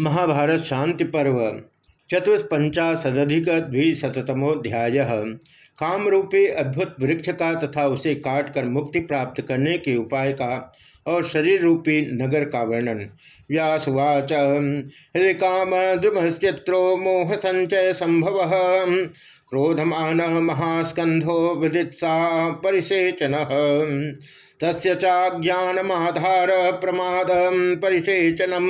महाभारत शांति पर्व चतुष्पंचाशदिक द्विशतमोध्याय काम रूपी अद्भुत वृक्ष का तथा उसे काटकर मुक्ति प्राप्त करने के उपाय का और शरीर रूपी नगर का वर्णन। व्यासवाच। हृदय काम द्रुमश्चित्रो मोह संचय संभव। क्रोधमान महास्कंधो विदित्सा परिसेचन। तस्य प्रमाद परिसेचनम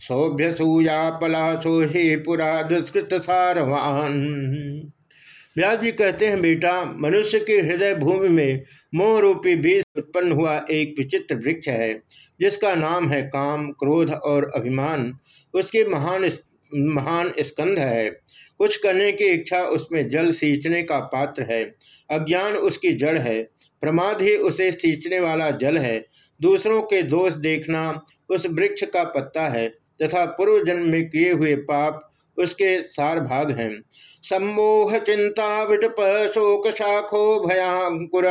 सौभ्यसूयापलाशो ही पुरा दुष्कृत सारवान व्यास जी कहते हैं, बेटा, मनुष्य के हृदय भूमि में मोह रूपी बीज उत्पन्न हुआ एक विचित्र वृक्ष है, जिसका नाम है काम, क्रोध और अभिमान। उसके महान महान स्कंध है। कुछ करने की इच्छा उसमें जल सींचने का पात्र है, अज्ञान उसकी जड़ है, प्रमाद ही उसे सींचने वाला जल है। दूसरों के दोष देखना उस वृक्ष का पत्ता है तथा पूर्व जन्म में किए हुए पाप उसके सार भाग हैं। सम्मोह चिंता विटप शोक शाखो भयांकुर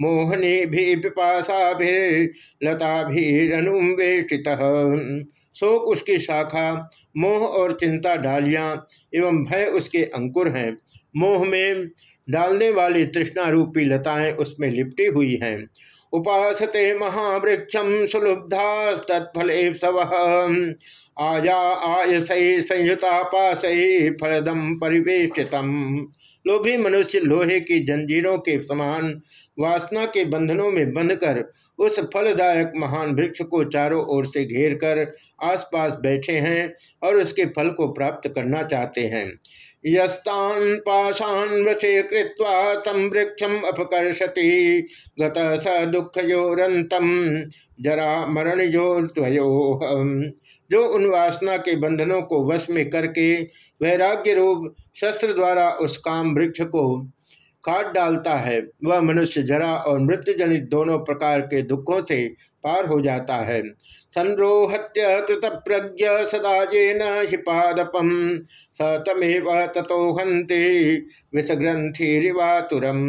मोहनी भी पिपाशा भी लता भी अनुवेष्टित शोक उसकी शाखा, मोह और चिंता डालियाँ एवं भय उसके अंकुर हैं। मोह में डालने वाली तृष्णा रूपी लताएँ उसमें लिपटी हुई हैं। उपासते महावृक्षम सुलुब्धा तत्फल सव। आया आय सही संयुता पास फलदम परिवेशितम लोभी मनुष्य लोहे की जंजीरों के समान वासना के बंधनों में बंधकर उस फलदायक महान वृक्ष को चारों ओर से घेर कर आसपास बैठे हैं और उसके फल को प्राप्त करना चाहते हैं। यस्तान पाशान वशे कृत्वा तम वृक्षम अपकर्षति। गत स योरंतम जरा मरण यो जो उन वासना के बंधनों को वश में करके वैराग्य रूप शस्त्र द्वारा उस काम वृक्ष को काट डालता है, वह मनुष्य जरा और मृत्यु जनित दोनों प्रकार के दुखों से पार हो जाता है। संरोहत्य कृत प्रज्ञ सदाजेन हिपादपम स तमेव तथो हंते विषग्रंथिवातुरम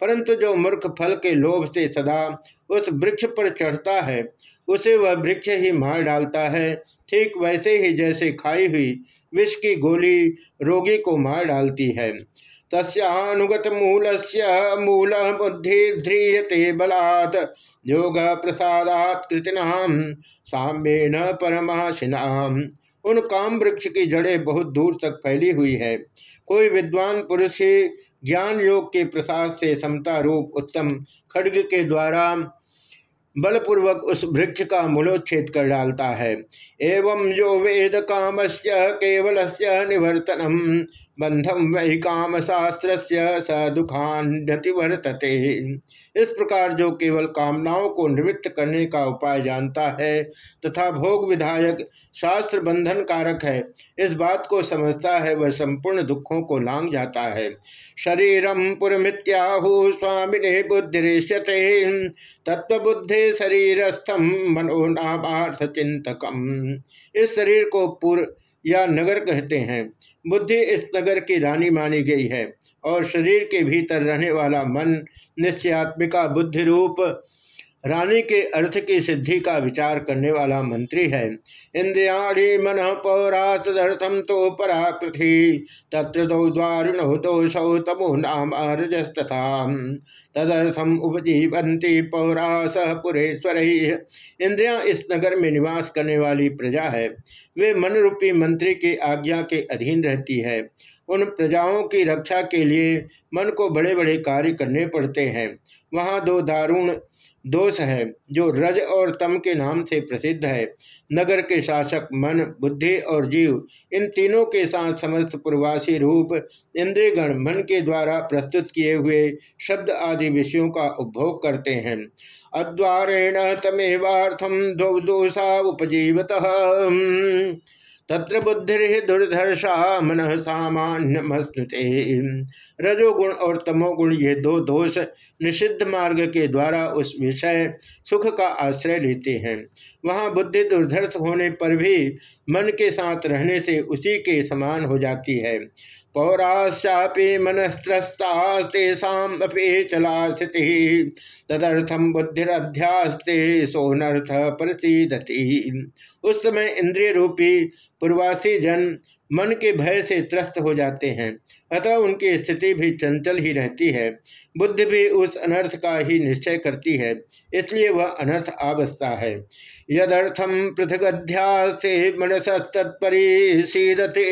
परंतु जो मूर्ख फल के लोभ से सदा उस वृक्ष पर चढ़ता है, उसे वह वृक्ष ही मार डालता है। ठीक वैसे ही जैसे खाई हुई विष की गोली रोगी को मार डालती है। तस्नुगत मूल से मूल बुद्धि ध्रियते बलात्। योग प्रसादात कृतिनाम, साम्येन परमाशिनाम। उन काम वृक्ष की जड़ें बहुत दूर तक फैली हुई है। कोई विद्वान पुरुष ही ज्ञान योग के प्रसाद से समता रूप उत्तम खड्ग के द्वारा बलपूर्वक उस वृक्ष का मूलोच्छेद कर डालता है। एवं जो वेद काम से केवल से निवर्तनम। बंधम वही काम शास्त्र स दुखान्यतिवर्तते इस प्रकार जो केवल कामनाओं को निवृत्त करने का उपाय जानता है, तथा भोग विधायक शास्त्र बंधन कारक है, इस बात को समझता है, वह संपूर्ण दुखों को लांग जाता है। शरीरम पुरमित्याहु स्वामिने बुद्धिष्यते तत्वबुद्धि शरीरस्थम मनोनामार्थ चिंतकम इस शरीर को पुर या नगर कहते हैं। बुद्धि इस नगर की रानी मानी गई है और शरीर के भीतर रहने वाला मन निश्चयात्मिका बुद्धि रूप रानी के अर्थ की सिद्धि का विचार करने वाला मंत्री है। इंद्रियाणी मन पौरा तदर्थम तो पराकृति, तत्र दो द्वारिणो दोषौ तमो नाम रजस्तथा तदर्थम उपजीवंती पौरा सह पुरेश्वर। इंद्रिया इस नगर में निवास करने वाली प्रजा है। वे मन रूपी मंत्री की आज्ञा के अधीन रहती है। उन प्रजाओं की रक्षा के लिए मन को बड़े बड़े कार्य करने पड़ते हैं। वहाँ दो दारुण दोष है, जो रज और तम के नाम से प्रसिद्ध है। नगर के शासक, मन, बुद्धि और जीव, इन तीनों के साथ समस्त पूर्वासी रूप, इंद्रियगण मन के द्वारा प्रस्तुत किए हुए शब्द आदि विषयों का उपभोग करते हैं। अद्वारेण तमेवार्थम दोषा उपजीवत तत्र बुद्धि दुर्धर्षा मन सामान्यमस्नुते रजोगुण और तमोगुण ये दो दोष निषिद्ध मार्ग के द्वारा उस विषय सुख का आश्रय लेते हैं। वहाँ बुद्धि दुर्धर्ष होने पर भी मन के साथ रहने से उसी के समान हो जाती है। पौराश्चापि मनस्त्रस्ता तेषापि चला स्थिति तदर्थम बुद्धिध्यास्ते सोनर्थ प्रसिदति। उस समय इंद्रिय रूपी पूर्वासी जन मन के भय से त्रस्त हो जाते हैं, अतः उनकी स्थिति भी चंचल ही रहती है। बुद्धि भी उस अनर्थ का ही निश्चय करती है, इसलिए वह अनर्थ आ बसता है। यदर्थम पृथक अध्यास मनस तत्परीशीदते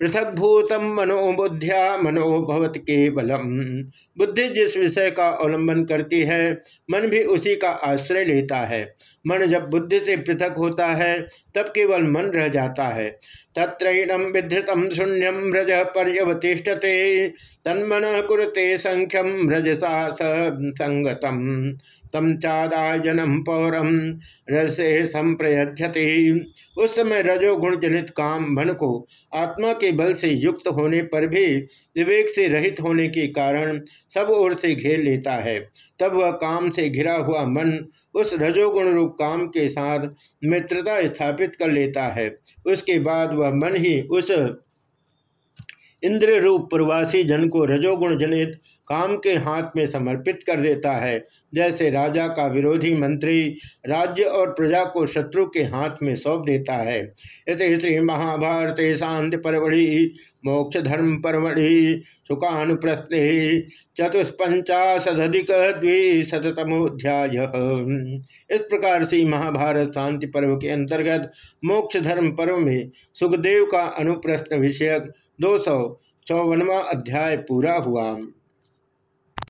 पृथक भूतम मनोबुद्ध्या मनोभवत केवलम। बुद्धि जिस विषय का अवलंबन करती है, मन भी उसी का आश्रय लेता है। मन जब बुद्धि से पृथक होता है, तब केवल मन रह जाता है। तत्रैणम विधृतम शून्यम रज पर्यवतिष्ठते, तन्मन कुरते संख्यम रजसा संगतम तम चादाजनम पौरम रसे संप्रयजते उस समय रजोगुण जनित काम मन को आत्मा के बल से युक्त होने पर भी विवेक से रहित होने के कारण सब ओर से घेर लेता है। तब वह काम से घिरा हुआ मन उस रजोगुण रूप काम के साथ मित्रता स्थापित कर लेता है। उसके बाद वह मन ही उस इंद्र रूप प्रवासी जन को रजोगुण जनित काम के हाथ में समर्पित कर देता है। जैसे राजा का विरोधी मंत्री राज्य और प्रजा को शत्रु के हाथ में सौंप देता है। इस श्री महाभारत शांति परवड़ी मोक्ष धर्म परवड़ी सुखानुप्रस्ते चतुष्पंचाशदिक द्विशतमोध्याय इस प्रकार से महाभारत शांति पर्व के अंतर्गत मोक्ष धर्म पर्व में सुखदेव का अनुप्रश्न विषयक दो सौ चौवनवा अध्याय पूरा हुआ।